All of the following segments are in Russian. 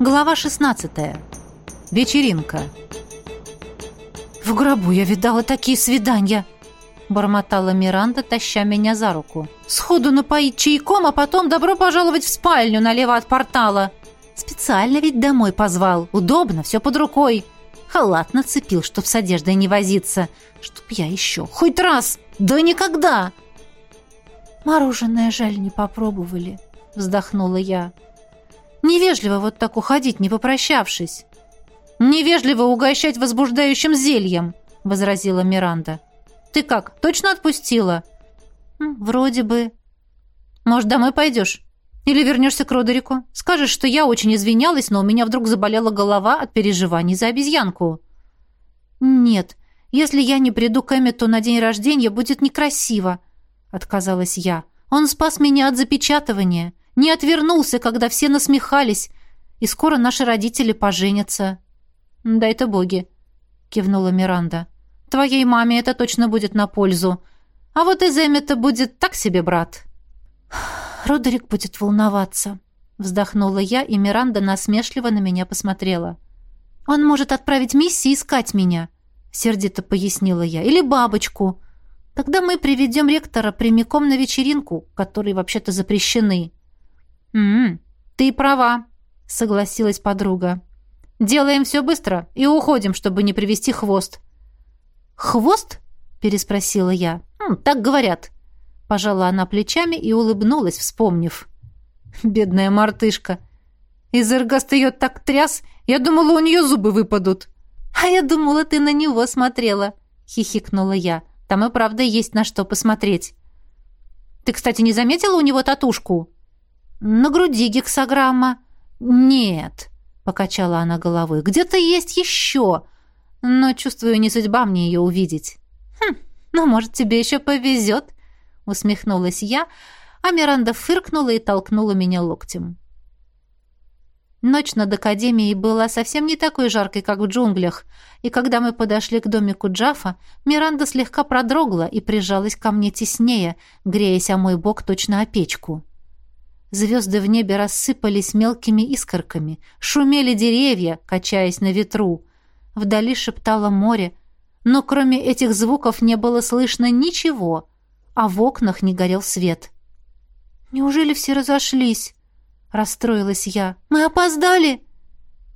Глава 16. Вечеринка. «В гробу я видала такие свидания!» бормотала Миранда, таща меня за руку. «Сходу напоить чайком, а потом добро пожаловать в спальню налево от портала. Специально ведь домой позвал. Удобно, все под рукой. Халат нацепил, чтоб с одеждой не возиться. Чтоб я еще хоть раз, да никогда!» «Мороженое жаль не попробовали», — вздохнула я. «Невежливо вот так уходить, не попрощавшись». «Невежливо угощать возбуждающим зельем», — возразила Миранда. Ты как, точно отпустила?» «Вроде бы». «Может, домой пойдешь? Или вернешься к Родерику? Скажешь, что я очень извинялась, но у меня вдруг заболела голова от переживаний за обезьянку». «Нет, если я не приду к Эммету на день рождения, будет некрасиво», — отказалась я. «Он спас меня от запечатывания, не отвернулся, когда все насмехались, и скоро наши родители поженятся». «Дай-то боги», — кивнула Миранда. Твоей маме это точно будет на пользу. А вот из Эммета будет так себе брат». «Родерик будет волноваться», — вздохнула я, и Миранда насмешливо на меня посмотрела. «Он может отправить миссии искать меня», — сердито пояснила я, — «или бабочку. Тогда мы приведем ректора прямиком на вечеринку, которые вообще-то запрещены». «М-м, ты права», — согласилась подруга. «Делаем все быстро и уходим, чтобы не привести хвост. «Хвост?» — переспросила я. «Так говорят». Пожала она плечами и улыбнулась, вспомнив. «Бедная мартышка! Из эргаст ее так тряс, я думала, у нее зубы выпадут». «А я думала, ты на него смотрела», — хихикнула я. «Там и правда есть на что посмотреть». «Ты, кстати, не заметила у него татушку?» «На груди гексограмма». «Нет», — покачала она головой. «Где-то есть еще. Но, чувствую, не судьба мне ее увидеть. Хм, ну, может, тебе еще повезет, усмехнулась я, а Миранда фыркнула и толкнула меня локтем. Ночь над Академией была совсем не такой жаркой, как в джунглях, и когда мы подошли к домику Джафа, Миранда слегка продрогла и прижалась ко мне теснее, греясь о мой бок точно о печку. Звезды в небе рассыпались мелкими искорками, шумели деревья, качаясь на ветру. Вдали шептало море, но кроме этих звуков не было слышно ничего, а в окнах не горел свет. «Неужели все разошлись?» — расстроилась я. «Мы опоздали!»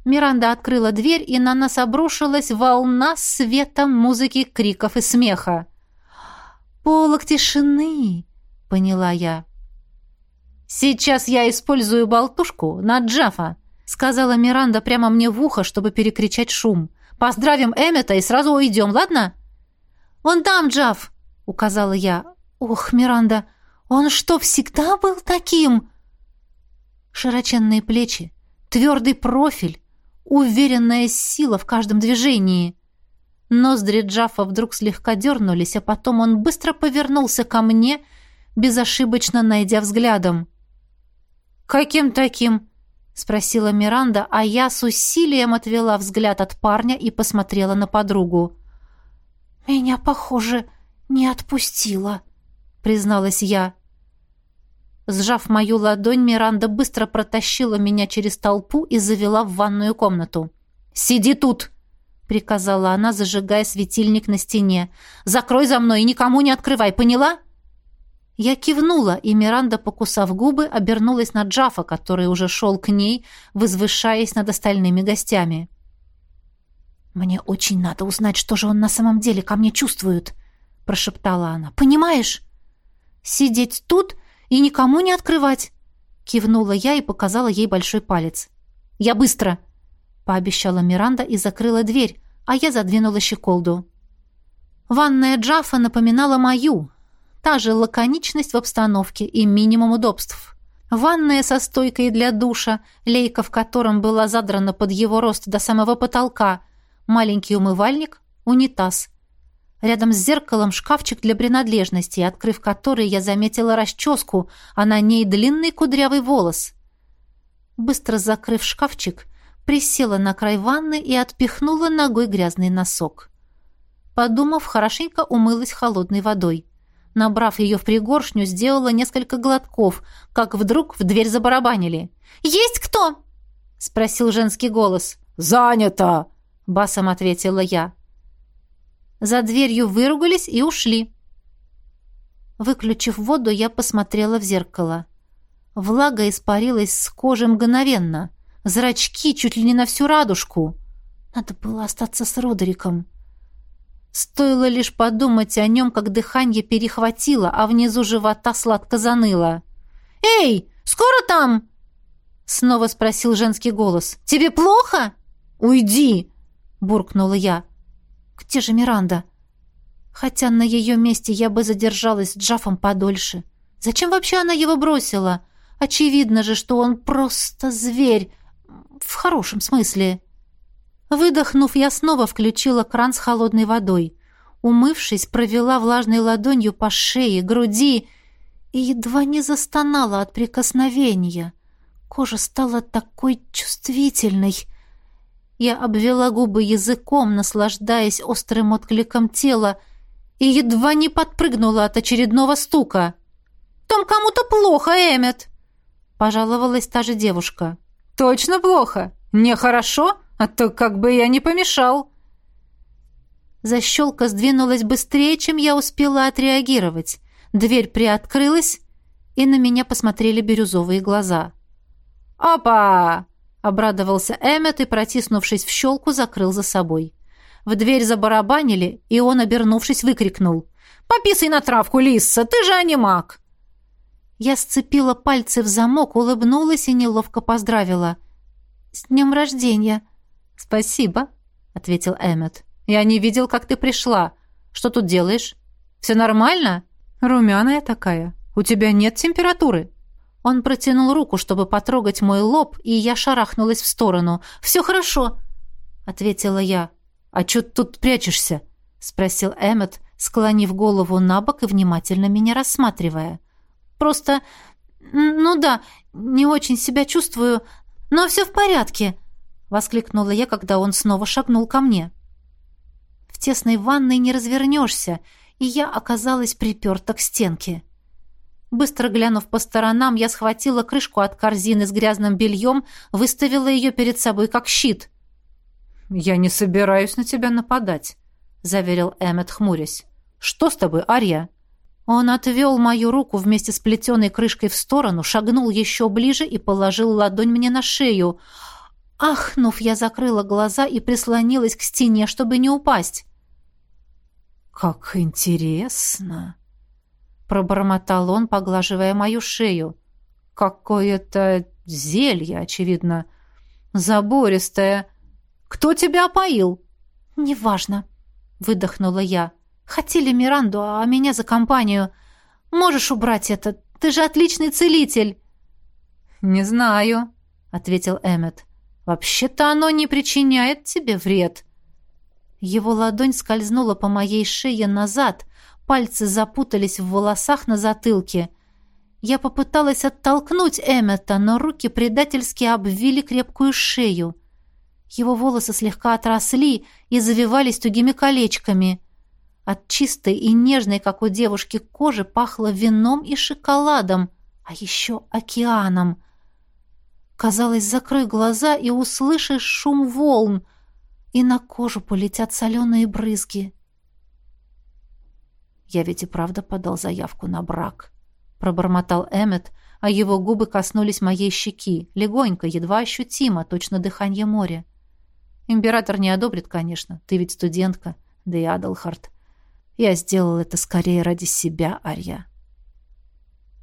Миранда открыла дверь, и на нас обрушилась волна света, музыки, криков и смеха. «Полок тишины!» — поняла я. «Сейчас я использую болтушку на Джафа», — сказала Миранда прямо мне в ухо, чтобы перекричать шум. Поздравим Эммета и сразу уйдем, ладно?» «Вон там, Джав!» — указала я. «Ох, Миранда, он что, всегда был таким?» Широченные плечи, твердый профиль, уверенная сила в каждом движении. Ноздри Джафа вдруг слегка дернулись, а потом он быстро повернулся ко мне, безошибочно найдя взглядом. «Каким таким?» — спросила Миранда, а я с усилием отвела взгляд от парня и посмотрела на подругу. «Меня, похоже, не отпустила», — призналась я. Сжав мою ладонь, Миранда быстро протащила меня через толпу и завела в ванную комнату. «Сиди тут!» — приказала она, зажигая светильник на стене. «Закрой за мной и никому не открывай, поняла?» Я кивнула, и Миранда, покусав губы, обернулась на Джафа, который уже шел к ней, возвышаясь над остальными гостями. «Мне очень надо узнать, что же он на самом деле ко мне чувствует», — прошептала она. «Понимаешь? Сидеть тут и никому не открывать», — кивнула я и показала ей большой палец. «Я быстро», — пообещала Миранда и закрыла дверь, а я задвинула щеколду. Ванная Джафа напоминала мою, Та же лаконичность в обстановке и минимум удобств. Ванная со стойкой для душа, лейка в котором была задрана под его рост до самого потолка, маленький умывальник, унитаз. Рядом с зеркалом шкафчик для принадлежностей, открыв который я заметила расческу, а на ней длинный кудрявый волос. Быстро закрыв шкафчик, присела на край ванны и отпихнула ногой грязный носок. Подумав, хорошенько умылась холодной водой. Набрав ее в пригоршню, сделала несколько глотков, как вдруг в дверь забарабанили. «Есть кто?» — спросил женский голос. «Занято!» — басом ответила я. За дверью выругались и ушли. Выключив воду, я посмотрела в зеркало. Влага испарилась с кожи мгновенно. Зрачки чуть ли не на всю радужку. Надо было остаться с Родериком. Стоило лишь подумать о нем, как дыхание перехватило, а внизу живота сладко заныло. «Эй, скоро там?» Снова спросил женский голос. «Тебе плохо?» «Уйди!» — буркнула я. «Где же Миранда?» Хотя на ее месте я бы задержалась с Джафом подольше. Зачем вообще она его бросила? Очевидно же, что он просто зверь. В хорошем смысле. Выдохнув, я снова включила кран с холодной водой. Умывшись, провела влажной ладонью по шее, груди и едва не застонала от прикосновения. Кожа стала такой чувствительной. Я обвела губы языком, наслаждаясь острым откликом тела, и едва не подпрыгнула от очередного стука. «Там кому-то плохо, Эммет!» — пожаловалась та же девушка. «Точно плохо? Нехорошо? А то как бы я не помешал!» Защелка сдвинулась быстрее, чем я успела отреагировать. Дверь приоткрылась, и на меня посмотрели бирюзовые глаза. «Опа!» — обрадовался Эммет и, протиснувшись в щелку, закрыл за собой. В дверь забарабанили, и он, обернувшись, выкрикнул. «Пописай на травку, Лисса, ты же анимак!» Я сцепила пальцы в замок, улыбнулась и неловко поздравила. «С днем рождения!» «Спасибо», — ответил Эммет. «Я не видел, как ты пришла. Что тут делаешь? Все нормально?» «Румяная такая. У тебя нет температуры?» Он протянул руку, чтобы потрогать мой лоб, и я шарахнулась в сторону. «Все хорошо», — ответила я. «А что ты тут прячешься?» — спросил Эммет, склонив голову на бок и внимательно меня рассматривая. «Просто... ну да, не очень себя чувствую, но все в порядке», — воскликнула я, когда он снова шагнул ко мне. В тесной ванной не развернешься, и я оказалась приперта к стенке. Быстро глянув по сторонам, я схватила крышку от корзины с грязным бельем, выставила ее перед собой как щит. «Я не собираюсь на тебя нападать», — заверил Эммет, хмурясь. «Что с тобой, Ария?» Он отвел мою руку вместе с плетеной крышкой в сторону, шагнул еще ближе и положил ладонь мне на шею. Ахнув, я закрыла глаза и прислонилась к стене, чтобы не упасть. «Как интересно!» пробормотал он, поглаживая мою шею. Какое-то зелье, очевидно, забористое. Кто тебя опоил? Неважно, выдохнула я. Хотели Миранду, а меня за компанию. Можешь убрать это? Ты же отличный целитель. Не знаю, ответил Эммет. Вообще-то оно не причиняет тебе вред. Его ладонь скользнула по моей шее назад, Пальцы запутались в волосах на затылке. Я попыталась оттолкнуть Эммета, но руки предательски обвили крепкую шею. Его волосы слегка отросли и завивались тугими колечками. От чистой и нежной, как у девушки, кожи пахло вином и шоколадом, а еще океаном. Казалось, закрой глаза и услышишь шум волн, и на кожу полетят соленые брызги. Я ведь и правда подал заявку на брак. Пробормотал Эммет, а его губы коснулись моей щеки, легонько, едва ощутимо, точно дыхание моря. Император не одобрит, конечно, ты ведь студентка, да и Адалхард. Я сделал это скорее ради себя, Арья.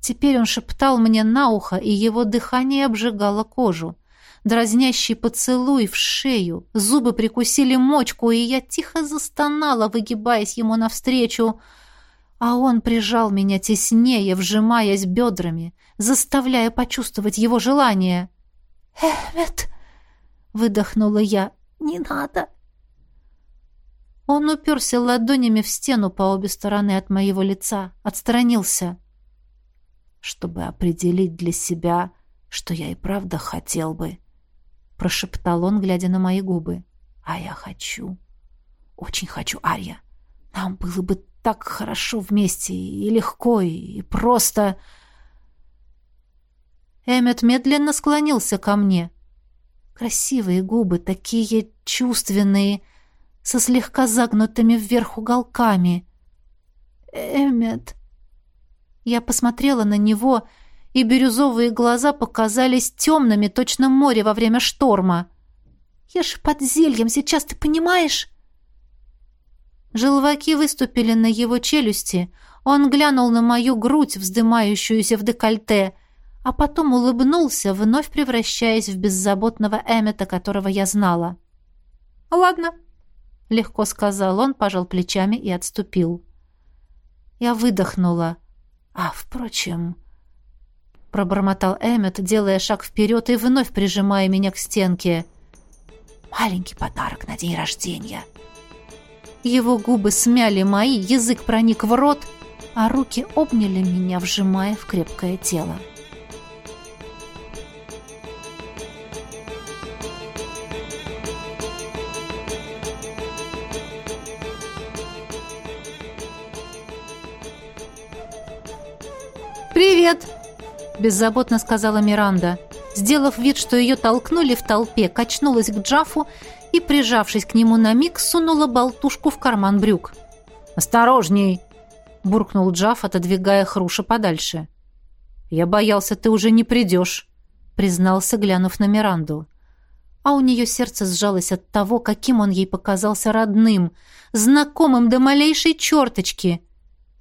Теперь он шептал мне на ухо, и его дыхание обжигало кожу. Дразнящий поцелуй в шею, зубы прикусили мочку, и я тихо застонала, выгибаясь ему навстречу — а он прижал меня теснее, вжимаясь бедрами, заставляя почувствовать его желание. «Эммет!» — выдохнула я. «Не надо!» Он уперся ладонями в стену по обе стороны от моего лица, отстранился. «Чтобы определить для себя, что я и правда хотел бы», — прошептал он, глядя на мои губы. «А я хочу, очень хочу, Арья. Нам было бы так хорошо вместе и легко, и просто... Эммет медленно склонился ко мне. Красивые губы, такие чувственные, со слегка загнутыми вверх уголками. «Эммет!» Я посмотрела на него, и бирюзовые глаза показались темными, точно море во время шторма. «Я же под зельем сейчас, ты понимаешь?» Желваки выступили на его челюсти. Он глянул на мою грудь, вздымающуюся в декольте, а потом улыбнулся, вновь превращаясь в беззаботного Эммета, которого я знала. «Ладно», — легко сказал он, пожал плечами и отступил. Я выдохнула. «А, впрочем...» Пробормотал Эммет, делая шаг вперед и вновь прижимая меня к стенке. «Маленький подарок на день рождения». Его губы смяли мои, язык проник в рот, а руки обняли меня, вжимая в крепкое тело. «Привет!» – беззаботно сказала Миранда. Сделав вид, что ее толкнули в толпе, качнулась к Джафу и, прижавшись к нему на миг, сунула болтушку в карман брюк. «Осторожней!» — буркнул Джаф, отодвигая Хруша подальше. «Я боялся, ты уже не придешь», — признался, глянув на Миранду. А у нее сердце сжалось от того, каким он ей показался родным, знакомым до малейшей черточки.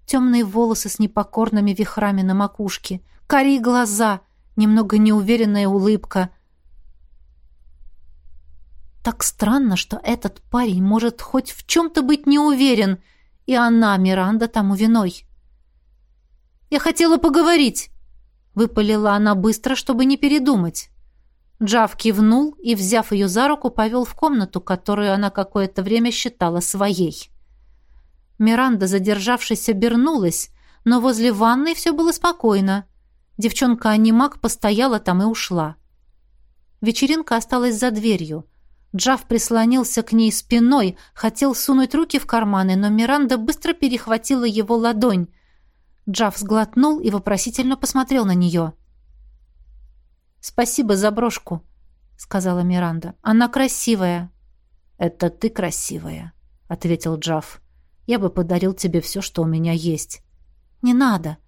Темные волосы с непокорными вихрами на макушке, кори глаза, немного неуверенная улыбка — так странно, что этот парень может хоть в чем-то быть не уверен, и она, Миранда, тому виной. «Я хотела поговорить», — выпалила она быстро, чтобы не передумать. Джав кивнул и, взяв ее за руку, повел в комнату, которую она какое-то время считала своей. Миранда, задержавшись, обернулась, но возле ванной все было спокойно. Девчонка-анимак постояла там и ушла. Вечеринка осталась за дверью — Джав прислонился к ней спиной, хотел сунуть руки в карманы, но Миранда быстро перехватила его ладонь. Джав сглотнул и вопросительно посмотрел на нее. «Спасибо за брошку», — сказала Миранда. «Она красивая». «Это ты красивая», — ответил Джав. «Я бы подарил тебе все, что у меня есть». «Не надо».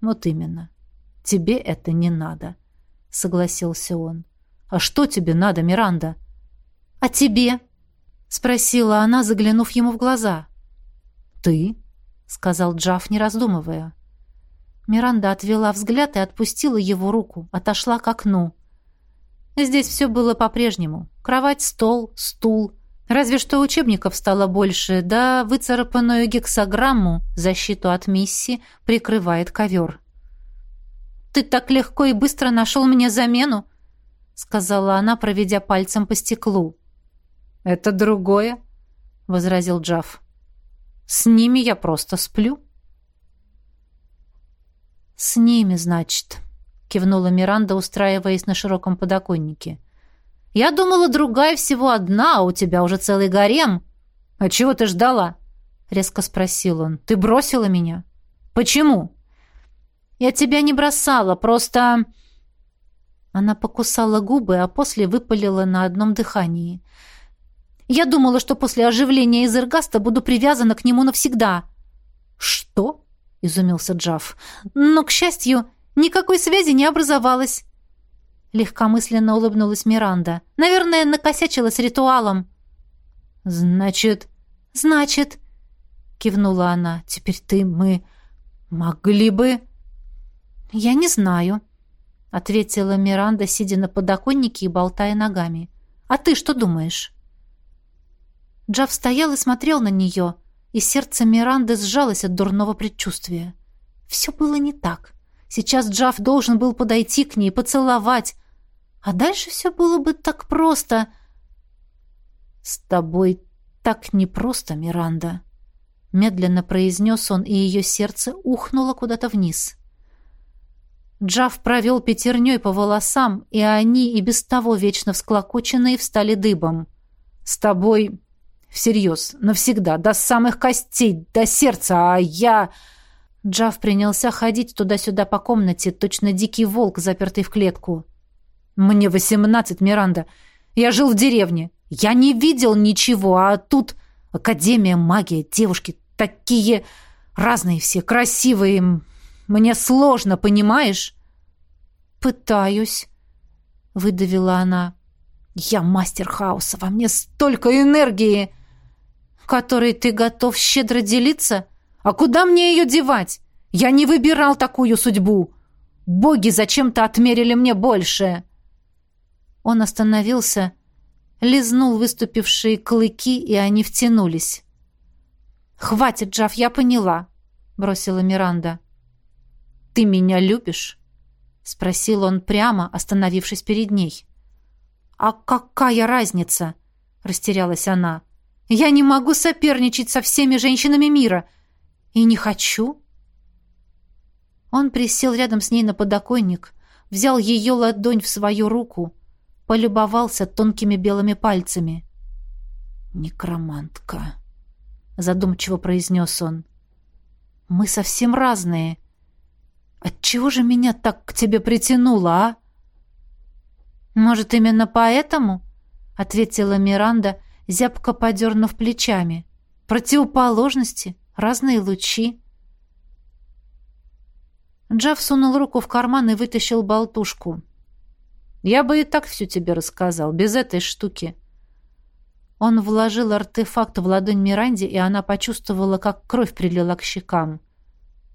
«Вот именно. Тебе это не надо», — согласился он. «А что тебе надо, Миранда?» «А тебе?» — спросила она, заглянув ему в глаза. «Ты?» — сказал Джаф, не раздумывая. Миранда отвела взгляд и отпустила его руку, отошла к окну. Здесь все было по-прежнему. Кровать, стол, стул. Разве что учебников стало больше, да выцарапанную гексограмму, защиту от миссии, прикрывает ковер. «Ты так легко и быстро нашел мне замену», — сказала она, проведя пальцем по стеклу. «Это другое», — возразил Джаф. «С ними я просто сплю». «С ними, значит», — кивнула Миранда, устраиваясь на широком подоконнике. «Я думала, другая всего одна, а у тебя уже целый гарем». «А чего ты ждала?» — резко спросил он. «Ты бросила меня?» «Почему?» «Я тебя не бросала, просто...» Она покусала губы, а после выпалила на одном дыхании. Я думала, что после оживления из Эргаста буду привязана к нему навсегда». «Что?» — изумился Джаф. «Но, к счастью, никакой связи не образовалось». Легкомысленно улыбнулась Миранда. «Наверное, накосячила с ритуалом». «Значит...» «Значит...» — кивнула она. «Теперь ты, мы... могли бы...» «Я не знаю», — ответила Миранда, сидя на подоконнике и болтая ногами. «А ты что думаешь?» Джав стоял и смотрел на нее, и сердце Миранды сжалось от дурного предчувствия. Все было не так. Сейчас Джав должен был подойти к ней, поцеловать. А дальше все было бы так просто. «С тобой так непросто, Миранда», — медленно произнес он, и ее сердце ухнуло куда-то вниз. Джав провел пятерней по волосам, и они, и без того вечно всклокоченные, встали дыбом. «С тобой Всерьез, навсегда, до самых костей, до сердца, а я...» Джав принялся ходить туда-сюда по комнате, точно дикий волк, запертый в клетку. «Мне восемнадцать, Миранда. Я жил в деревне. Я не видел ничего, а тут Академия, магия, девушки такие разные все, красивые. Мне сложно, понимаешь? Пытаюсь, выдавила она. Я мастер хаоса, во мне столько энергии, которой ты готов щедро делиться? А куда мне ее девать? Я не выбирал такую судьбу. Боги зачем-то отмерили мне больше. Он остановился, лизнул выступившие клыки, и они втянулись. «Хватит, Джав, я поняла», — бросила Миранда. «Ты меня любишь?» — спросил он прямо, остановившись перед ней. «А какая разница?» — растерялась она. «Я не могу соперничать со всеми женщинами мира. И не хочу». Он присел рядом с ней на подоконник, взял ее ладонь в свою руку, полюбовался тонкими белыми пальцами. «Некромантка», — задумчиво произнес он. «Мы совсем разные. Отчего же меня так к тебе притянуло, а?» «Может, именно поэтому?» — ответила Миранда, зябко подернув плечами. «Противоположности, разные лучи». Джав сунул руку в карман и вытащил болтушку. «Я бы и так все тебе рассказал, без этой штуки». Он вложил артефакт в ладонь Миранде, и она почувствовала, как кровь прилила к щекам.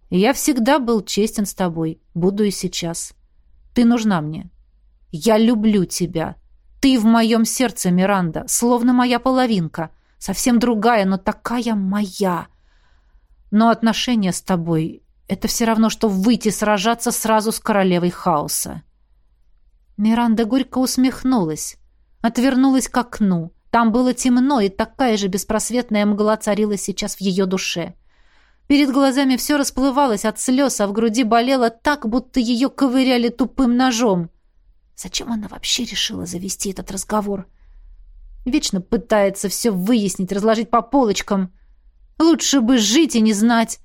«Я всегда был честен с тобой, буду и сейчас. Ты нужна мне. Я люблю тебя. Ты в моем сердце, Миранда, словно моя половинка. Совсем другая, но такая моя. Но отношения с тобой — это все равно, что выйти сражаться сразу с королевой хаоса». Миранда горько усмехнулась, отвернулась к окну. Там было темно, и такая же беспросветная мгла царила сейчас в ее душе. Перед глазами все расплывалось от слез, а в груди болело так, будто ее ковыряли тупым ножом. Зачем она вообще решила завести этот разговор? Вечно пытается все выяснить, разложить по полочкам. Лучше бы жить и не знать.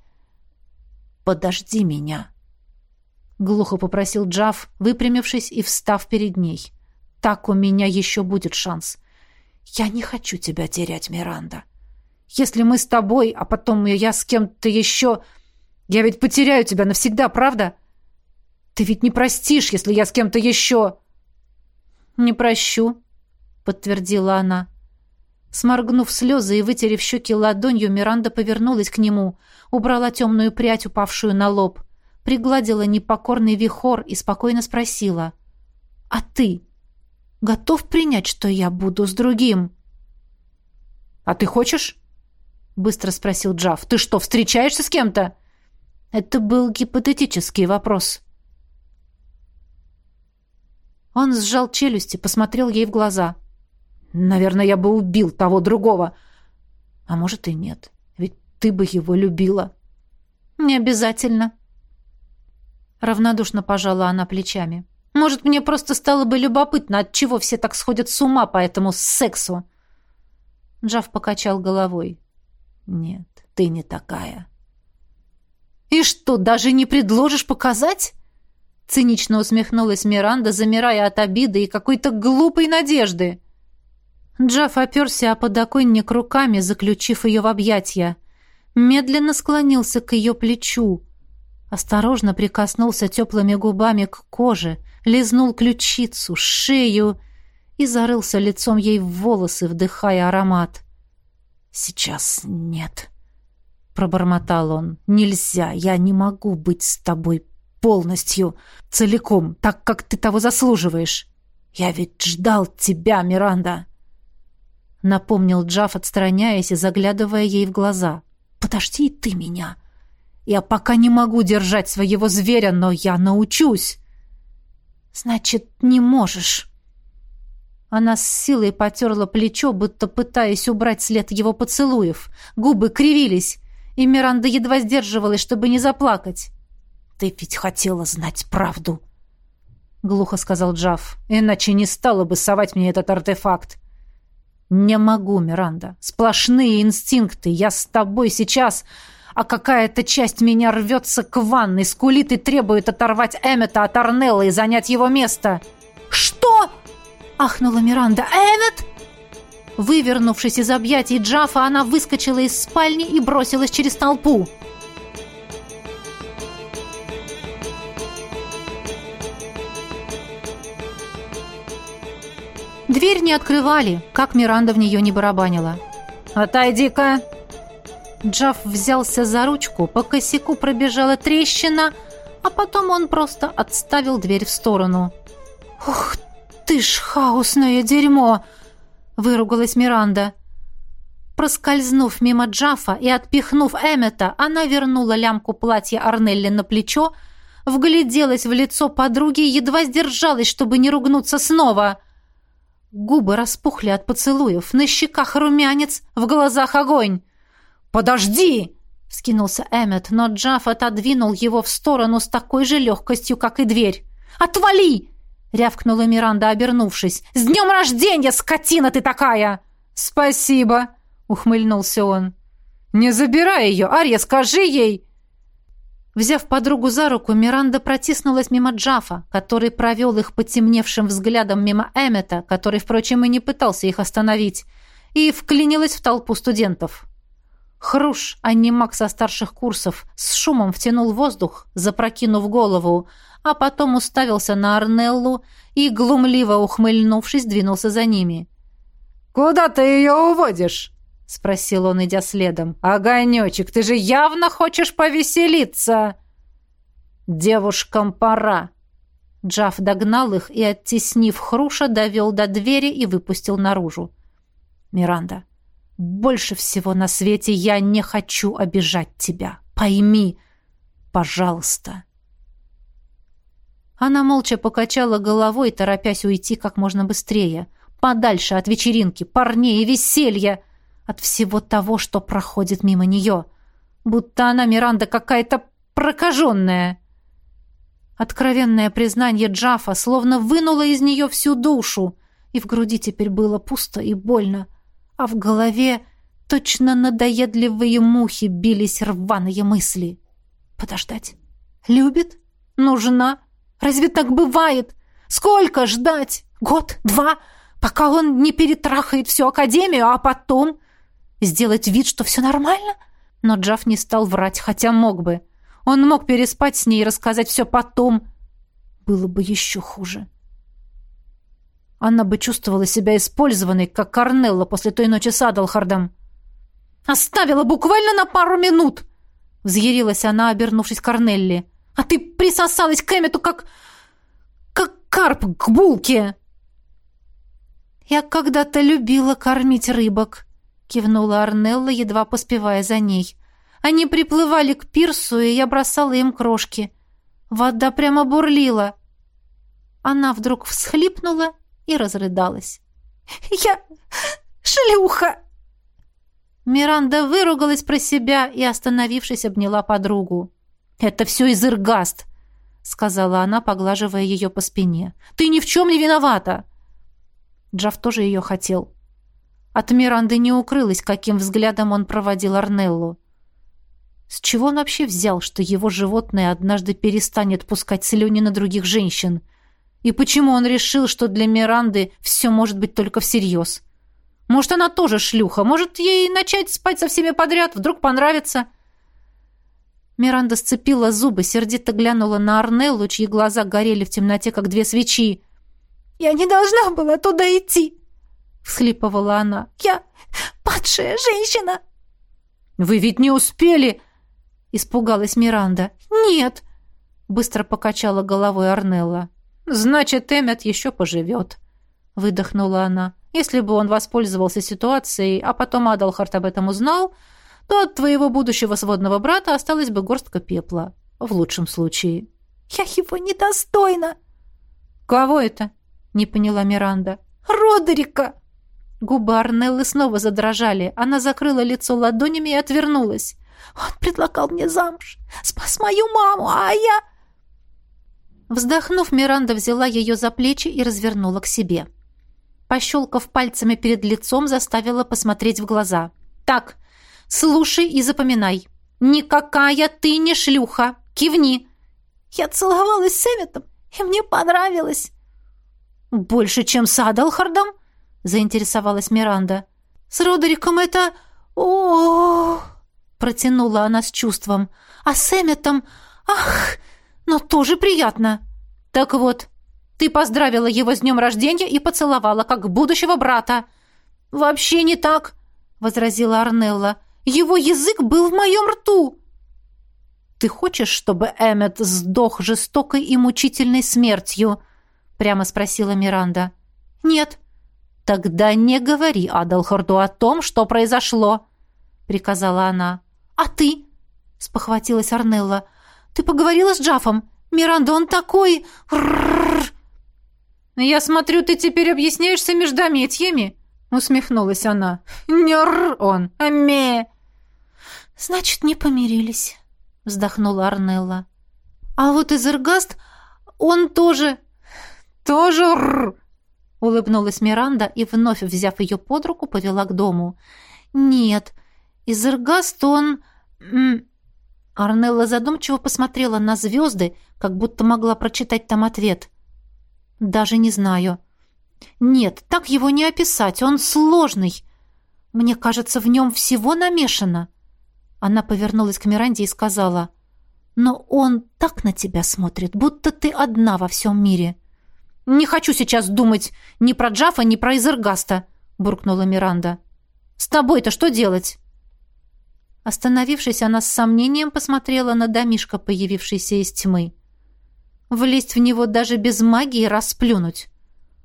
«Подожди меня», — глухо попросил Джав, выпрямившись и встав перед ней. «Так у меня еще будет шанс. Я не хочу тебя терять, Миранда. Если мы с тобой, а потом я с кем-то еще... Я ведь потеряю тебя навсегда, правда? Ты ведь не простишь, если я с кем-то еще...» «Не прощу», — подтвердила она. Сморгнув слезы и вытерев щеки ладонью, Миранда повернулась к нему, убрала темную прядь, упавшую на лоб, пригладила непокорный вихор и спокойно спросила. «А ты готов принять, что я буду с другим?» «А ты хочешь?» — быстро спросил Джав. «Ты что, встречаешься с кем-то?» Это был гипотетический вопрос. Он сжал челюсти, посмотрел ей в глаза. «Наверное, я бы убил того другого. А может и нет. Ведь ты бы его любила». «Не обязательно». Равнодушно пожала она плечами. «Может, мне просто стало бы любопытно, от чего все так сходят с ума по этому сексу?» Джав покачал головой. «Нет, ты не такая». «И что, даже не предложишь показать?» Цинично усмехнулась Миранда, замирая от обиды и какой-то глупой надежды. Джаф оперся о подоконник руками, заключив ее в объятья. Медленно склонился к ее плечу. Осторожно прикоснулся теплыми губами к коже, лизнул ключицу, шею и зарылся лицом ей в волосы, вдыхая аромат. «Сейчас нет», — пробормотал он. «Нельзя, я не могу быть с тобой полностью, целиком, так, как ты того заслуживаешь. Я ведь ждал тебя, Миранда!» Напомнил Джаф, отстраняясь и заглядывая ей в глаза. «Подожди ты меня! Я пока не могу держать своего зверя, но я научусь!» «Значит, не можешь!» Она с силой потерла плечо, будто пытаясь убрать след его поцелуев. Губы кривились, и Миранда едва сдерживалась, чтобы не заплакать. «Ты ведь хотела знать правду», — глухо сказал Джаф. «Иначе не стала бы совать мне этот артефакт». «Не могу, Миранда. Сплошные инстинкты. Я с тобой сейчас, а какая-то часть меня рвется к ванной, скулит и требует оторвать Эммета от Арнелла и занять его место». «Что?» — ахнула Миранда. «Эммет!» Вывернувшись из объятий Джафа, она выскочила из спальни и бросилась через толпу. Дверь не открывали, как Миранда в нее не барабанила. «Отойди-ка!» Джаф взялся за ручку, по косяку пробежала трещина, а потом он просто отставил дверь в сторону. «Ух ты ж, хаосное дерьмо!» — выругалась Миранда. Проскользнув мимо Джафа и отпихнув Эммета, она вернула лямку платья Арнелли на плечо, вгляделась в лицо подруги и едва сдержалась, чтобы не ругнуться снова. Губы распухли от поцелуев, на щеках румянец, в глазах огонь. «Подожди!» — вскинулся Эммет, но Джаф отодвинул его в сторону с такой же легкостью, как и дверь. «Отвали!» — рявкнула Миранда, обернувшись. «С днем рождения, скотина ты такая!» «Спасибо!» — ухмыльнулся он. «Не забирай ее, Арья, скажи ей!» Взяв подругу за руку, Миранда протиснулась мимо Джафа, который провел их потемневшим взглядом мимо Эммета, который, впрочем, и не пытался их остановить, и вклинилась в толпу студентов. Хруш, а не маг со старших курсов, с шумом втянул воздух, запрокинув голову, а потом уставился на Арнеллу и, глумливо ухмыльнувшись, двинулся за ними. «Куда ты ее уводишь?» — спросил он, идя следом. «Огонечек, ты же явно хочешь повеселиться!» «Девушкам пора!» Джаф догнал их и, оттеснив Хруша, довел до двери и выпустил наружу. «Миранда, больше всего на свете я не хочу обижать тебя. Пойми, пожалуйста». Она молча покачала головой, торопясь уйти как можно быстрее. Подальше от вечеринки, парней и веселья. От всего того, что проходит мимо нее. Будто она, Миранда, какая-то прокаженная. Откровенное признание Джафа словно вынуло из нее всю душу, и в груди теперь было пусто и больно а в голове точно надоедливые мухи бились рваные мысли. Подождать? Любит? Нужна? Разве так бывает? Сколько ждать? Год? Два? Пока он не перетрахает всю академию, а потом... Сделать вид, что все нормально? Но Джаф не стал врать, хотя мог бы. Он мог переспать с ней и рассказать все потом. Было бы еще хуже. Она бы чувствовала себя использованной, как Корнелла после той ночи с Адалхардом. «Оставила буквально на пару минут!» Взъярилась она, обернувшись к Корнелли. «А ты присосалась к Эммету, как... как карп к булке!» «Я когда-то любила кормить рыбок», — кивнула Арнелла, едва поспевая за ней. «Они приплывали к пирсу, и я бросала им крошки. Вода прямо бурлила». Она вдруг всхлипнула и разрыдалась. «Я шлюха!» Миранда выругалась про себя и, остановившись, обняла подругу. «Это все из Иргаст», — сказала она, поглаживая ее по спине. «Ты ни в чем не виновата!» Джав тоже ее хотел. От Миранды не укрылось, каким взглядом он проводил Арнеллу. С чего он вообще взял, что его животное однажды перестанет пускать слюни на других женщин — и почему он решил, что для Миранды все может быть только всерьез? Может, она тоже шлюха? Может, ей начать спать со всеми подряд? Вдруг понравится?» Миранда сцепила зубы, сердито глянула на Арнеллу, чьи глаза горели в темноте, как две свечи. «Я не должна была туда идти!» — всхлипывала она. «Я падшая женщина!» «Вы ведь не успели!» — испугалась Миранда. «Нет!» — быстро покачала головой Арнелла. «Значит, Эммет еще поживет», — выдохнула она. «Если бы он воспользовался ситуацией, а потом Адалхарт об этом узнал, то от твоего будущего сводного брата осталась бы горстка пепла. В лучшем случае». «Я его недостойна!» «Кого это?» — не поняла Миранда. «Родерика!» Губы Арнеллы снова задрожали. Она закрыла лицо ладонями и отвернулась. «Он предлагал мне замуж, спас мою маму, а я...» Вздохнув, Миранда взяла ее за плечи и развернула к себе. Пощелкав пальцами перед лицом, заставила посмотреть в глаза. «Так, слушай и запоминай. Никакая ты не шлюха. Кивни». «Я целовалась с Эмметом, и мне понравилось». «Больше, чем с Адалхардом?» — заинтересовалась Миранда. «С Родериком это... о, протянула она с чувством. «А с Эмметом... Ах, но тоже приятно!» «Так вот, ты поздравила его с днем рождения и поцеловала, как будущего брата». «Вообще не так», — возразила Арнелла. «Его язык был в моем рту». «Ты хочешь, чтобы Эммет сдох жестокой и мучительной смертью?» — прямо спросила Миранда. «Нет». «Тогда не говори Адалхарду о том, что произошло», — приказала она. «А ты?» — спохватилась Арнелла. «Ты поговорила с Джафом? Миранда, он такой...» «Я смотрю, ты теперь объясняешься междометиями», — усмехнулась она. «Нер он, а ме...» «Значит, не помирились», — вздохнула Арнелла. «А вот Изергаст, он тоже...» «Тоже р...» — улыбнулась Миранда и, вновь взяв ее под руку, повела к дому. «Нет, Изергаст, он...» Арнелла задумчиво посмотрела на звезды, как будто могла прочитать там ответ. «Даже не знаю. Нет, так его не описать, он сложный. Мне кажется, в нем всего намешано». Она повернулась к Миранде и сказала, «Но он так на тебя смотрит, будто ты одна во всем мире». «Не хочу сейчас думать ни про Джафа, ни про Изергаста», — буркнула Миранда. «С тобой-то что делать?» Остановившись, она с сомнением посмотрела на домишко, появившийся из тьмы. Влезть в него даже без магии расплюнуть.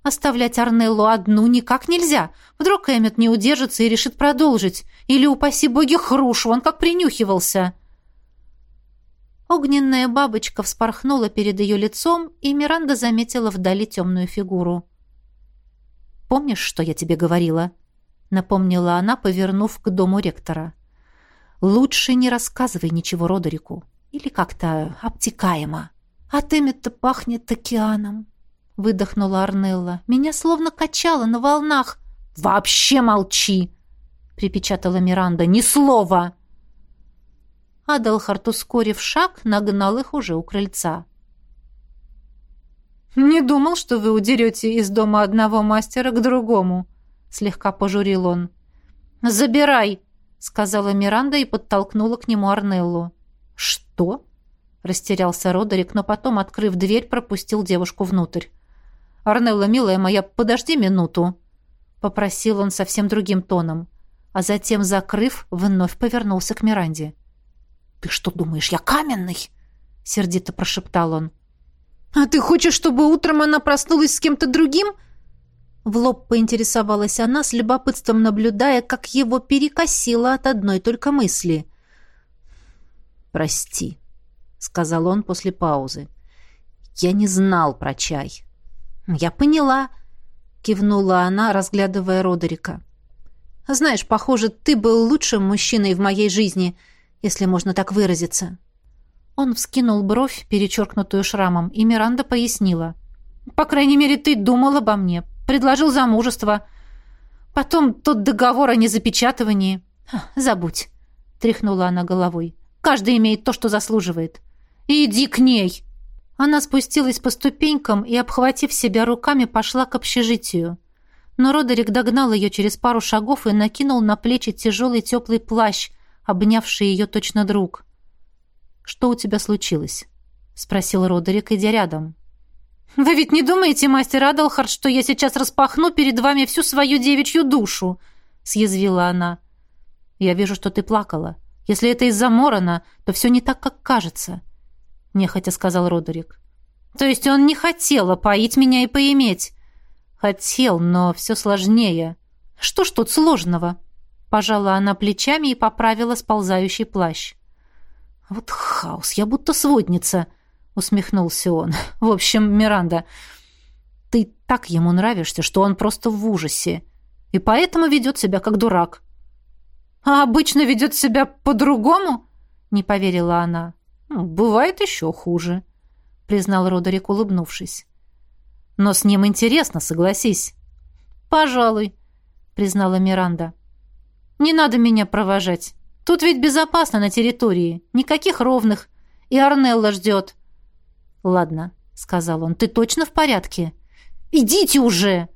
Оставлять Арнеллу одну никак нельзя. Вдруг Эммет не удержится и решит продолжить. Или, упаси боги, хруш, он как принюхивался. Огненная бабочка вспорхнула перед ее лицом, и Миранда заметила вдали темную фигуру. «Помнишь, что я тебе говорила?» — напомнила она, повернув к дому ректора. «Лучше не рассказывай ничего Родерику. Или как-то обтекаемо». «От Эммета пахнет океаном», — выдохнула Арнелла. «Меня словно качало на волнах». «Вообще молчи!» — припечатала Миранда. «Ни слова!» Адалхарт, ускорив шаг, нагнал их уже у крыльца. «Не думал, что вы удерете из дома одного мастера к другому», — слегка пожурил он. «Забирай!» — сказала Миранда и подтолкнула к нему Арнеллу. «Что?» — растерялся Родерик, но потом, открыв дверь, пропустил девушку внутрь. «Арнелла, милая моя, подожди минуту», — попросил он совсем другим тоном, а затем, закрыв, вновь повернулся к Миранде. «Ты что думаешь, я каменный?» — сердито прошептал он. «А ты хочешь, чтобы утром она проснулась с кем-то другим?» В лоб поинтересовалась она, с любопытством наблюдая, как его перекосило от одной только мысли. «Прости», — сказал он после паузы. «Я не знал про чай». «Я поняла», — кивнула она, разглядывая Родерика. «Знаешь, похоже, ты был лучшим мужчиной в моей жизни», — если можно так выразиться. Он вскинул бровь, перечеркнутую шрамом, и Миранда пояснила. «По крайней мере, ты думал обо мне, предложил замужество. Потом тот договор о незапечатывании. Забудь», — тряхнула она головой. «Каждый имеет то, что заслуживает. Иди к ней!» Она спустилась по ступенькам и, обхватив себя руками, пошла к общежитию. Но Родерик догнал ее через пару шагов и накинул на плечи тяжелый теплый плащ, обнявший ее точно друг. «Что у тебя случилось?» — спросил Родерик, идя рядом. «Вы ведь не думаете, мастер Адалхард, что я сейчас распахну перед вами всю свою девичью душу?» — съязвила она. «Я вижу, что ты плакала. Если это из-за Морона, то все не так, как кажется», — нехотя сказал Родерик. «То есть он не хотел опоить меня и поиметь?» «Хотел, но все сложнее. Что ж тут сложного?» Пожала она плечами и поправила сползающий плащ. «Вот хаос, я будто сводница», — усмехнулся он. «В общем, Миранда, ты так ему нравишься, что он просто в ужасе, и поэтому ведет себя как дурак». «А обычно ведет себя по-другому?» — не поверила она. «Ну, «Бывает еще хуже», — признал Родерик, улыбнувшись. «Но с ним интересно, согласись». «Пожалуй», — признала Миранда. Не надо меня провожать. Тут ведь безопасно на территории. Никаких ровных. И Арнелла ждет. Ладно, сказал он. Ты точно в порядке? «Идите уже!»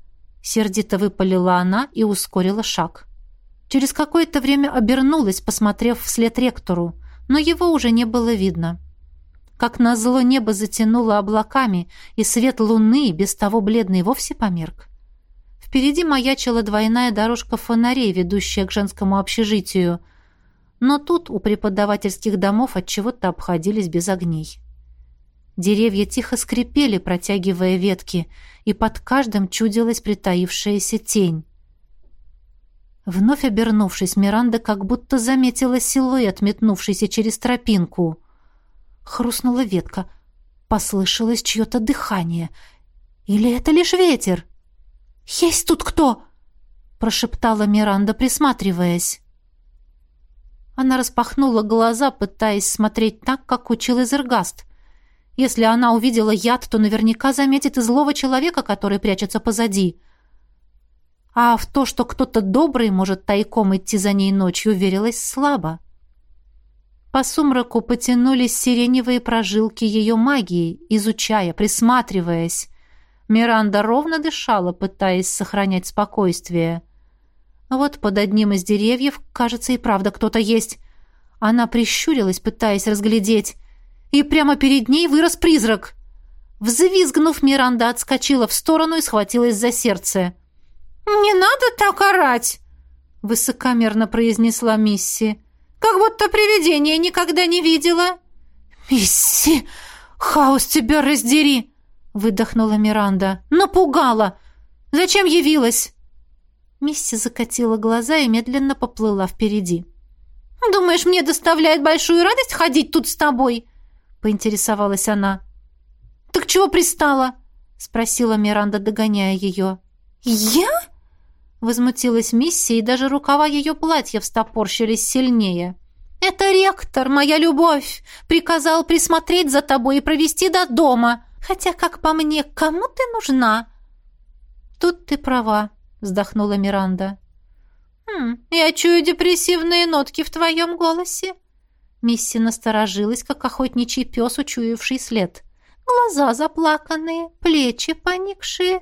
Сердито выпалила она и ускорила шаг. Через какое-то время обернулась, посмотрев вслед ректору, но его уже не было видно. Как назло небо затянуло облаками, и свет луны, без того бледный, вовсе померк. Впереди маячила двойная дорожка фонарей, ведущая к женскому общежитию, но тут у преподавательских домов от чего-то обходились без огней. Деревья тихо скрипели, протягивая ветки, и под каждым чудилась притаившаяся тень. Вновь обернувшись, Миранда как будто заметила силуэт, метнувшийся через тропинку. Хрустнула ветка. Послышалось чье-то дыхание. Или это лишь ветер? «Есть тут кто?» — прошептала Миранда, присматриваясь. Она распахнула глаза, пытаясь смотреть так, как учил Изергаст. Если она увидела яд, то наверняка заметит и злого человека, который прячется позади. А в то, что кто-то добрый может тайком идти за ней ночью, верилась слабо. По сумраку потянулись сиреневые прожилки ее магии, изучая, присматриваясь. Миранда ровно дышала, пытаясь сохранять спокойствие. Вот под одним из деревьев, кажется, и правда кто-то есть. Она прищурилась, пытаясь разглядеть и прямо перед ней вырос призрак. Взвизгнув, Миранда отскочила в сторону и схватилась за сердце. «Не надо так орать!» — высокомерно произнесла Мисси. «Как будто привидение никогда не видела!» «Мисси, хаос тебя раздери!» — выдохнула Миранда. «Напугала! Зачем явилась?» Мисси закатила глаза и медленно поплыла впереди. «Думаешь, мне доставляет большую радость ходить тут с тобой?» Поинтересовалась она. «Так чего пристала?» — спросила Миранда, догоняя ее. «Я?» — возмутилась Мисси, и даже рукава ее платья встопорщились сильнее. «Это ректор, моя любовь, приказал присмотреть за тобой и провести до дома. Хотя, как по мне, кому ты нужна?» «Тут ты права», — вздохнула Миранда. «Хм, я чую депрессивные нотки в твоем голосе», Мисси насторожилась, как охотничий пес, учуявший след. Глаза заплаканные, плечи поникшие.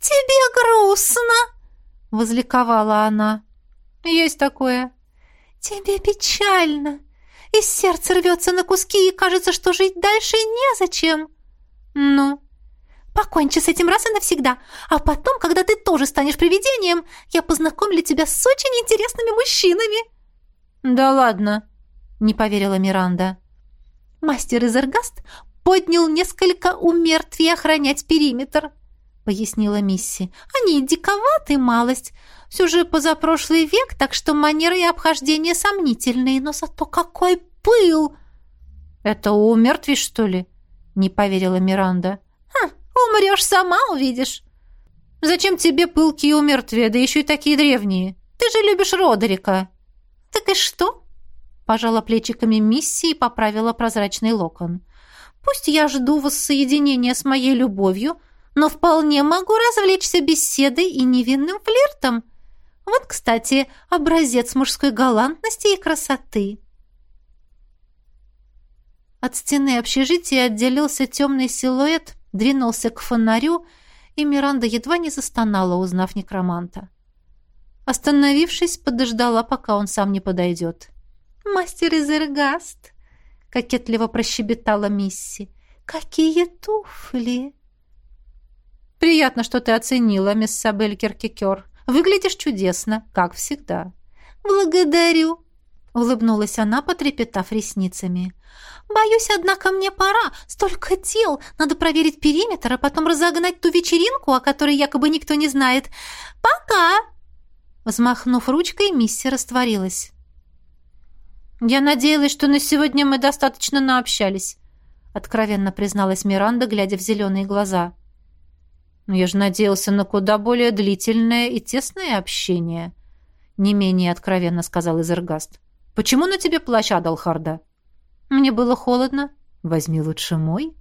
«Тебе грустно!» — возликовала она. «Есть такое». «Тебе печально. И сердце рвется на куски, и кажется, что жить дальше незачем». «Ну?» «Покончи с этим раз и навсегда, а потом, когда ты тоже станешь привидением, я познакомлю тебя с очень интересными мужчинами». «Да ладно», не поверила Миранда. Мастер Изергаст поднял несколько умертвий охранять периметр, пояснила Мисси. Они диковаты малость. Все же позапрошлый век, так что манеры и обхождение сомнительные, но зато какой пыл! Это у мертвей, что ли? Не поверила Миранда. Хм, умрешь сама, увидишь. Зачем тебе пылкие умертвия, да еще и такие древние? Ты же любишь Родерика. Так и что? Пожала плечиками Мисси и поправила прозрачный локон. «Пусть я жду воссоединения с моей любовью, но вполне могу развлечься беседой и невинным флиртом. Вот, кстати, образец мужской галантности и красоты». От стены общежития отделился темный силуэт, двинулся к фонарю, и Миранда едва не застонала, узнав некроманта. Остановившись, подождала, пока он сам не подойдет. «Мастер Изергаст!» — кокетливо прощебетала Мисси. «Какие туфли!» «Приятно, что ты оценила, мисс Сабель Киркикер. Выглядишь чудесно, как всегда». «Благодарю!» — улыбнулась она, потрепетав ресницами. «Боюсь, однако, мне пора. Столько дел. Надо проверить периметр, а потом разогнать ту вечеринку, о которой якобы никто не знает. Пока!» Взмахнув ручкой, Мисси растворилась. «Я надеялась, что на сегодня мы достаточно наобщались», — откровенно призналась Миранда, глядя в зеленые глаза. «Но я же надеялся на куда более длительное и тесное общение», — не менее откровенно сказал Изергаст. «Почему на тебе плащ Адалхарда?» «Мне было холодно. Возьми лучше мой».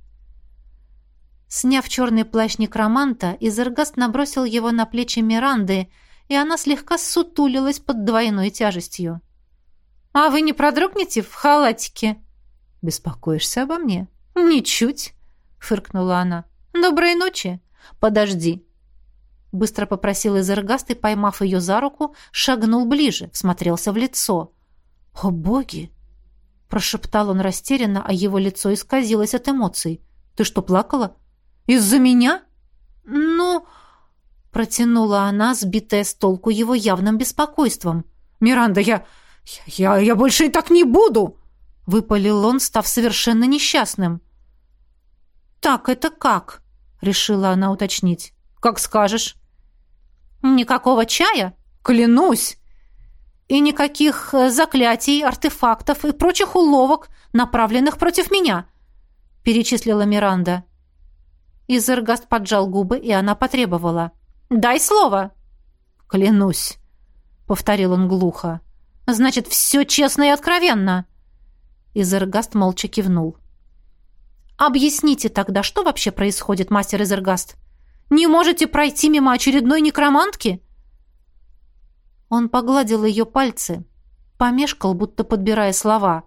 Сняв черный плащ некроманта, Изергаст набросил его на плечи Миранды, и она слегка сутулилась под двойной тяжестью. «А вы не продрогнете в халатике?» «Беспокоишься обо мне?» «Ничуть», — фыркнула она. «Доброй ночи. Подожди, Быстро попросил Изергаст и, поймав ее за руку, шагнул ближе, всмотрелся в лицо. «О, боги!» Прошептал он растерянно, а его лицо исказилось от эмоций. «Ты что, плакала? Из-за меня?» «Ну...» Протянула она, сбитая с толку его явным беспокойством. «Миранда, я... я... я больше и так не буду!» Выпалил он, став совершенно несчастным. «Так это как?» — решила она уточнить. «Как скажешь». «Никакого чая?» «Клянусь!» «И никаких э, заклятий, артефактов и прочих уловок, направленных против меня», — перечислила Миранда. Изергаст поджал губы, и она потребовала. «Дай слово!» «Клянусь!» — повторил он глухо. «Значит, все честно и откровенно!» Изергаст молча кивнул. «Объясните тогда, что вообще происходит, мастер Изергаст? Не можете пройти мимо очередной некромантки?» Он погладил ее пальцы, помешкал, будто подбирая слова.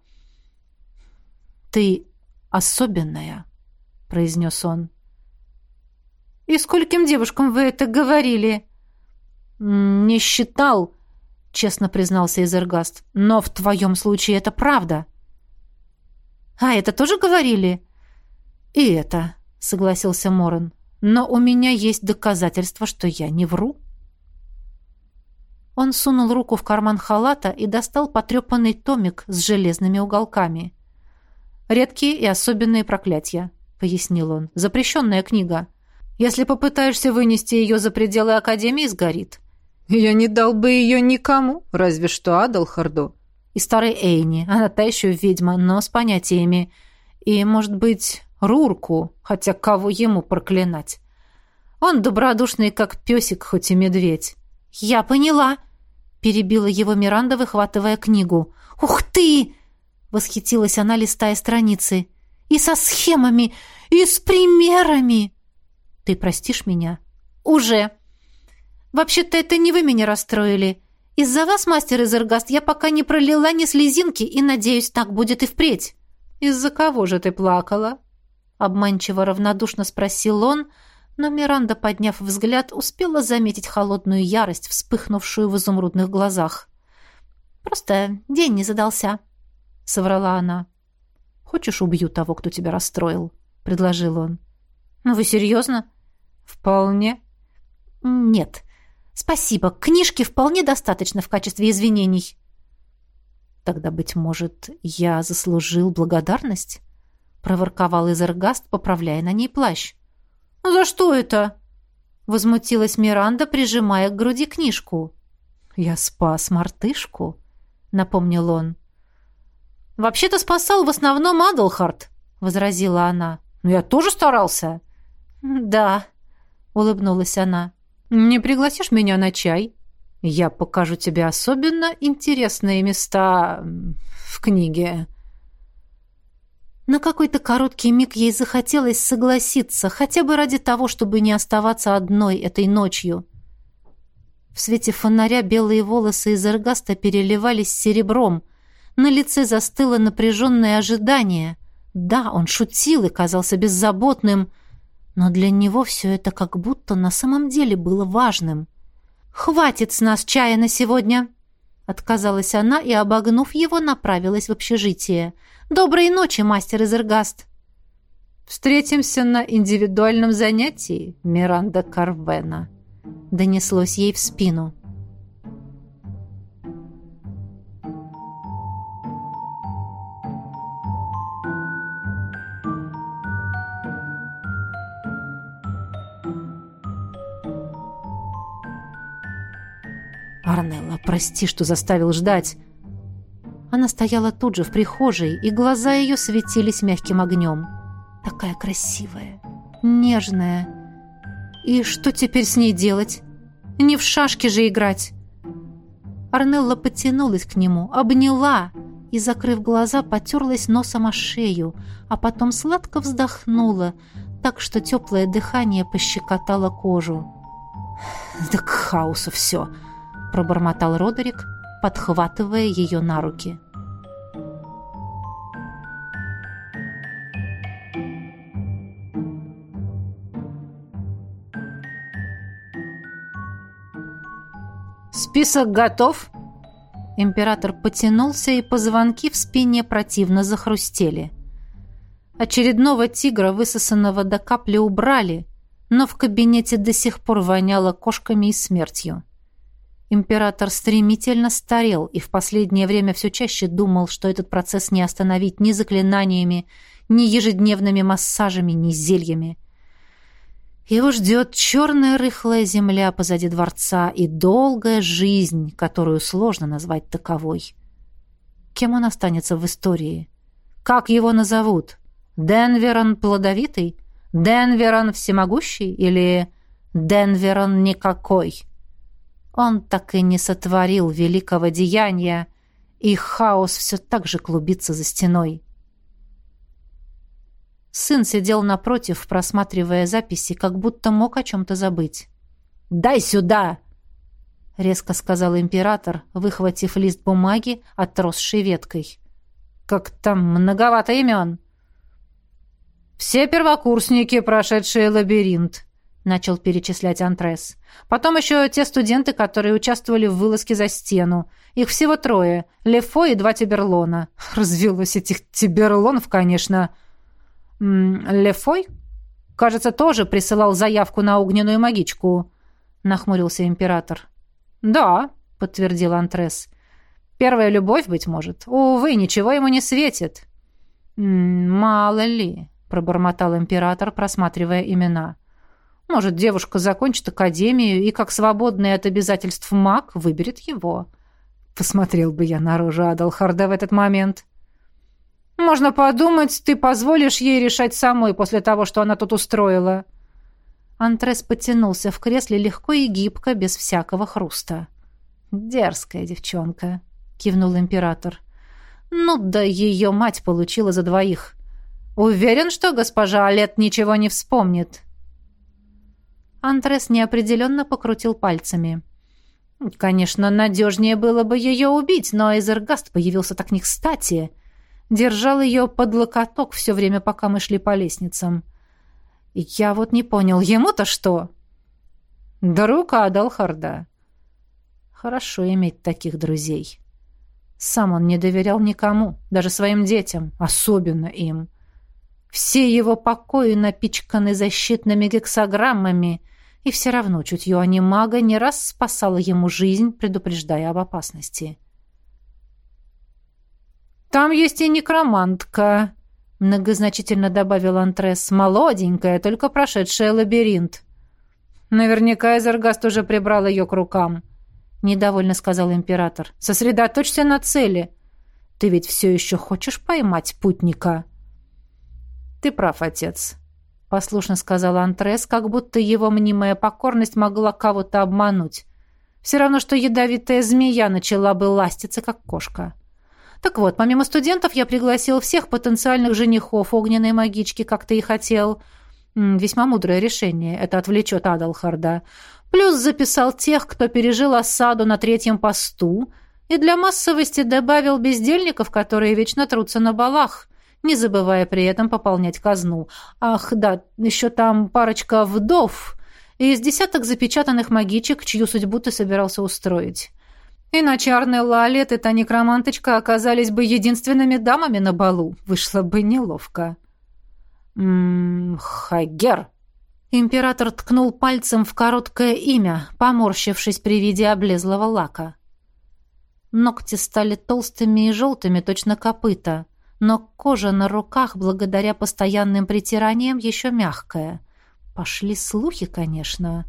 «Ты особенная», — произнес он. «И скольким девушкам вы это говорили?» «Не считал», — честно признался Изергаст. «Но в твоем случае это правда». «А это тоже говорили?» «И это», — согласился Морен. «Но у меня есть доказательства, что я не вру». Он сунул руку в карман халата и достал потрепанный томик с железными уголками. «Редкие и особенные проклятия», — пояснил он. «Запрещенная книга. Если попытаешься вынести ее за пределы Академии, сгорит». «Я не дал бы ее никому, разве что Адалхарду». «И старой Эйни. Она та еще ведьма, но с понятиями. И, может быть, Рурку, хотя кого ему проклинать. Он добродушный, как песик, хоть и медведь». «Я поняла», перебила его Миранда, выхватывая книгу. «Ух ты!» — восхитилась она, листая страницы. «И со схемами, и с примерами!» «Ты простишь меня?» «Уже!» «Вообще-то это не вы меня расстроили. Из-за вас, мастер Изергаст, я пока не пролила ни слезинки, и, надеюсь, так будет и впредь». «Из-за кого же ты плакала?» Обманчиво равнодушно спросил он, — но Миранда, подняв взгляд, успела заметить холодную ярость, вспыхнувшую в изумрудных глазах. «Просто день не задался», — соврала она. «Хочешь, убью того, кто тебя расстроил?» — предложил он. «Ну вы серьезно?» «Вполне». «Нет. Спасибо. Книжки вполне достаточно в качестве извинений». «Тогда, быть может, я заслужил благодарность?» — проворковал Изергаст, поправляя на ней плащ. «За что это?» — возмутилась Миранда, прижимая к груди книжку. «Я спас мартышку», — напомнил он. «Вообще-то спасал в основном Адалхард», — возразила она. «Но я тоже старался». «Да», — улыбнулась она. «Не пригласишь меня на чай? Я покажу тебе особенно интересные места в книге». На какой-то короткий миг ей захотелось согласиться, хотя бы ради того, чтобы не оставаться одной этой ночью. В свете фонаря белые волосы из эргаста переливались серебром. На лице застыло напряженное ожидание. Да, он шутил и казался беззаботным, но для него все это как будто на самом деле было важным. «Хватит с нас чая на сегодня!» Отказалась она и, обогнув его, направилась в общежитие – Доброй ночи, мастер Изергаст. Встретимся на индивидуальном занятии, Миранда Карвена. Донеслось ей в спину. Арнелла, прости, что заставил ждать. Она стояла тут же в прихожей, и глаза ее светились мягким огнем. Такая красивая, нежная. И что теперь с ней делать? Не в шашки же играть. Арнелла потянулась к нему, обняла и, закрыв глаза, потерлась носом о шею, а потом сладко вздохнула, так что теплое дыхание пощекотало кожу. «Да к хаосу все!» — пробормотал Родерик, подхватывая ее на руки. «Список готов?» Император потянулся, и позвонки в спине противно захрустели. Очередного тигра, высосанного до капли, убрали, но в кабинете до сих пор воняло кошками и смертью. Император стремительно старел и в последнее время все чаще думал, что этот процесс не остановить ни заклинаниями, ни ежедневными массажами, ни зельями. Его ждет черная рыхлая земля позади дворца и долгая жизнь, которую сложно назвать таковой. Кем он останется в истории? Как его назовут? Денверон плодовитый? Денверон всемогущий? Или Денверон никакой? Он так и не сотворил великого деяния, и хаос все так же клубится за стеной. Сын сидел напротив, просматривая записи, как будто мог о чем-то забыть. «Дай сюда!» — резко сказал император, выхватив лист бумаги, отросшей веткой. «Как там многовато имен!» «Все первокурсники, прошедшие лабиринт», — начал перечислять Антрес. «Потом еще те студенты, которые участвовали в вылазке за стену. Их всего трое. Лефо и два Тиберлона. Развелось этих Тиберлонов, конечно. Лефой? Кажется, тоже присылал заявку на огненную магичку», — нахмурился император. «Да», — подтвердил Антрес. «Первая любовь, быть может. Увы, ничего ему не светит». «Мало ли», — пробормотал император, просматривая имена. Может, девушка закончит академию и, как свободный от обязательств маг, выберет его. Посмотрел бы я на рожу Адалхарда в этот момент. Можно подумать, ты позволишь ей решать самой после того, что она тут устроила. Антрес потянулся в кресле легко и гибко, без всякого хруста. «Дерзкая девчонка», — кивнул император. «Ну да ее мать получила за двоих. Уверен, что госпожа Олет ничего не вспомнит». Антрес неопределенно покрутил пальцами. Конечно, надежнее было бы ее убить, но Эзергаст появился так не кстати. Держал ее под локоток все время, пока мы шли по лестницам. Я вот не понял, ему-то что? Друг Адалхарда. Хорошо иметь таких друзей. Сам он не доверял никому, даже своим детям, особенно им. Все его покои напичканы защитными гексограммами, и все равно чутье анимага не раз спасало ему жизнь, предупреждая об опасности. «Там есть и некромантка», — многозначительно добавил Антрес, «молоденькая, только прошедшая лабиринт». «Наверняка Эзергаст уже прибрал ее к рукам», — недовольно сказал император. «Сосредоточься на цели. Ты ведь все еще хочешь поймать путника?» «Ты прав, отец», — послушно сказал Антрес, как будто его мнимая покорность могла кого-то обмануть. Все равно, что ядовитая змея начала бы ластиться, как кошка. Так вот, помимо студентов, я пригласил всех потенциальных женихов огненной магички, как ты и хотел. Весьма мудрое решение. Это отвлечет Адалхарда. Плюс записал тех, кто пережил осаду на третьем посту, и для массовости добавил бездельников, которые вечно трутся на балах не забывая при этом пополнять казну. Ах, да, еще там парочка вдов и из десяток запечатанных магичек, чью судьбу ты собирался устроить. Иначе Арнелла Алет и та некроманточка оказались бы единственными дамами на балу. Вышло бы неловко. «Ммм, Хагер!» Император ткнул пальцем в короткое имя, поморщившись при виде облезлого лака. Ногти стали толстыми и желтыми, точно копыта но кожа на руках, благодаря постоянным притираниям, еще мягкая. Пошли слухи, конечно.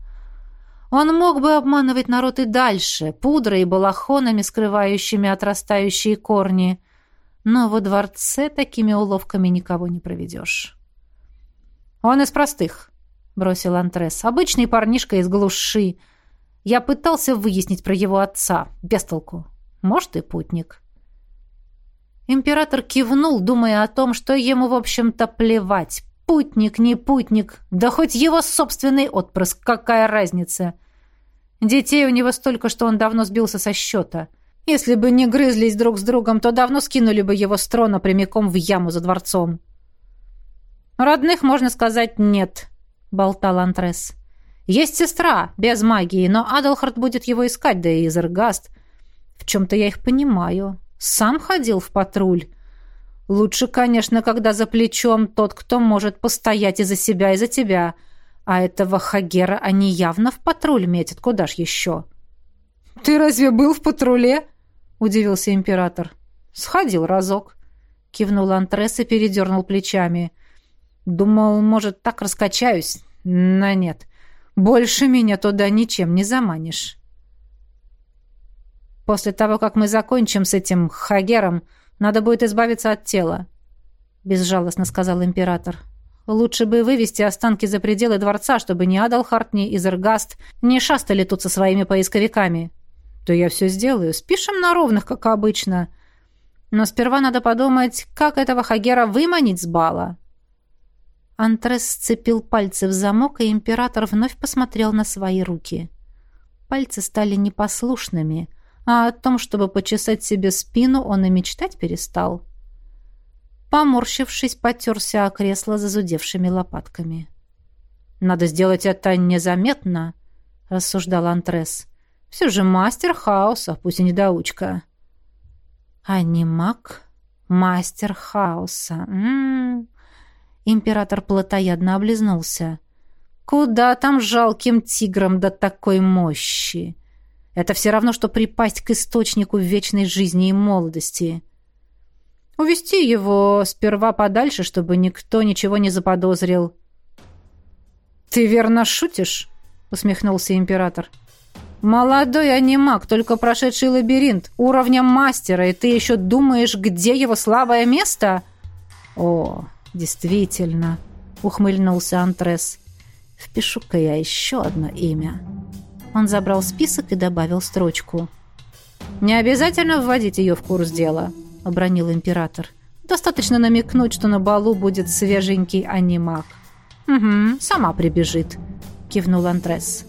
Он мог бы обманывать народ и дальше, пудрой и балахонами, скрывающими отрастающие корни. Но во дворце такими уловками никого не проведешь. «Он из простых», — бросил Антрес. «Обычный парнишка из глуши. Я пытался выяснить про его отца. Без толку. Может, и путник». Император кивнул, думая о том, что ему, в общем-то, плевать. Путник, не путник, да хоть его собственный отпрыск, какая разница? Детей у него столько, что он давно сбился со счета. Если бы не грызлись друг с другом, то давно скинули бы его с трона прямиком в яму за дворцом. «Родных, можно сказать, нет», — болтал Антрес. Есть сестра, без магии, но Адалхард будет его искать, да и Изергаст. В чем-то я их понимаю. Сам ходил в патруль. Лучше, конечно, когда за плечом тот, кто может постоять и за себя, и за тебя. А этого Хагера они явно в патруль метят. Куда ж еще? «Ты разве был в патруле?» — удивился император. «Сходил разок», — кивнул Антрес и передернул плечами. «Думал, может, так раскачаюсь, но нет. Больше меня туда ничем не заманишь». «После того, как мы закончим с этим Хагером, надо будет избавиться от тела», — безжалостно сказал император. «Лучше бы вывести останки за пределы дворца, чтобы ни Адалхарт, ни Изергаст не шастали тут со своими поисковиками». «Да я все сделаю. Спишем на ровных, как обычно. Но сперва надо подумать, как этого Хагера выманить с бала». Антрес сцепил пальцы в замок, и император вновь посмотрел на свои руки. Пальцы стали непослушными, а о том, чтобы почесать себе спину, он и мечтать перестал. Поморщившись, потерся о кресло зазудевшими лопатками. «Надо сделать это незаметно», — рассуждал Антрес. «Все же мастер хаоса, пусть и недоучка». «А не маг? Мастер хаоса. М -м -м. Император плотоядно облизнулся. «Куда там жалким тиграм до такой мощи? Это все равно, что припасть к источнику вечной жизни и молодости. Увести его сперва подальше, чтобы никто ничего не заподозрил». «Ты верно шутишь?» — усмехнулся император. «Молодой анимак, только прошедший лабиринт, уровня мастера, и ты еще думаешь, где его слабое место?» «О, «Действительно», — ухмыльнулся Антрес. «Впишу-ка я еще одно имя». Он забрал список и добавил строчку. «Не обязательно вводить ее в курс дела», — обронил император. «Достаточно намекнуть, что на балу будет свеженький анимак». «Угу, сама прибежит», — кивнул Антрес.